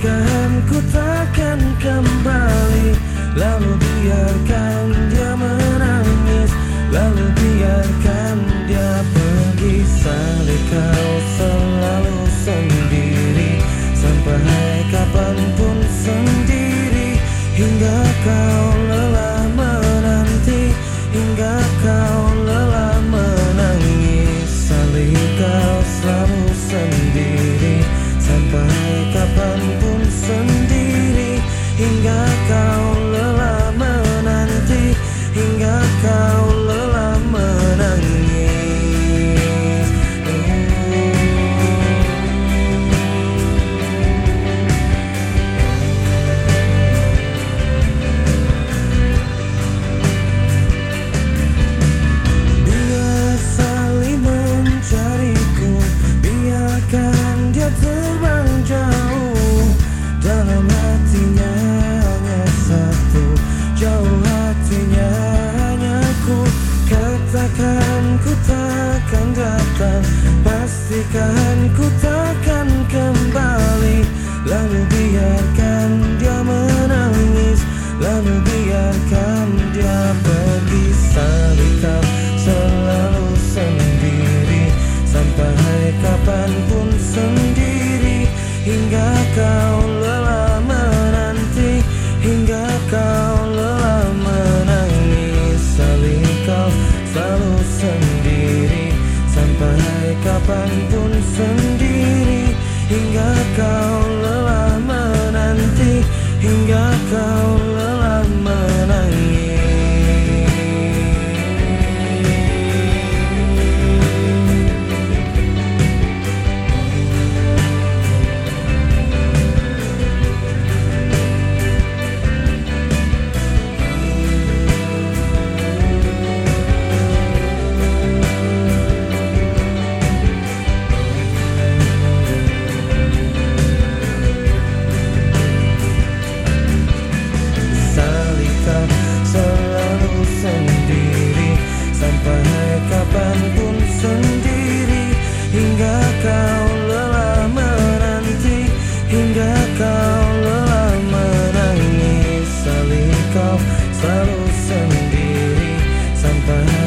Pastikan ku takkan kembali. Lalu biarkan dia menangis. Lalu biarkan dia pergi. Salih kau selalu sendiri. Sampai kapan pun sendiri. Hingga kau Hingga hatinya hanya ku Katakan ku takkan datang. Pastikan ku takkan kembali. Lalu biarkan dia menangis. Lalu biarkan dia pergi. Kau selalu sendiri? Sampai kapan pun sendiri. Hingga kau selalu sendiri Sampai kapan pun sendiri. Hingga kau lelah menanti Hingga kau lelah menangis Tới